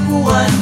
one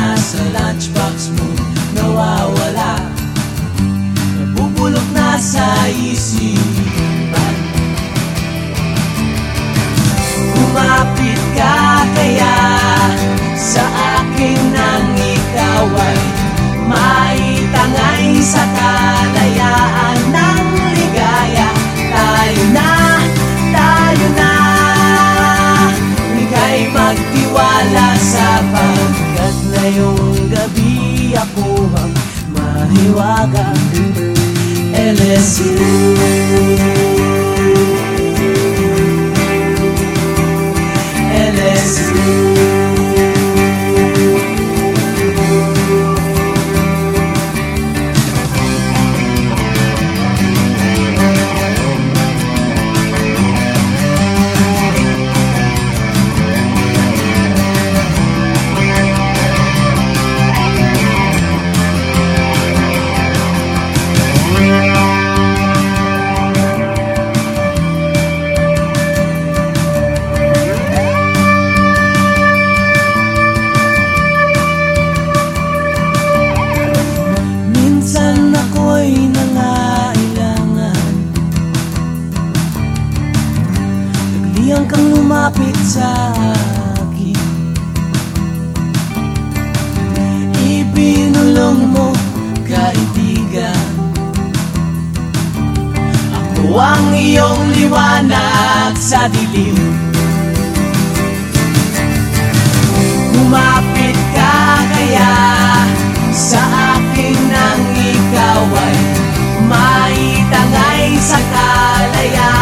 vaga. Ela é silêncio. Nagsadyang kang lumapit sa akin. Ipinulong mo, kaibigan. Ako ang iyong liwanag sa dilim. Umapit ka kaya sa akin nang ikaw ay maitangay sa kalayaan.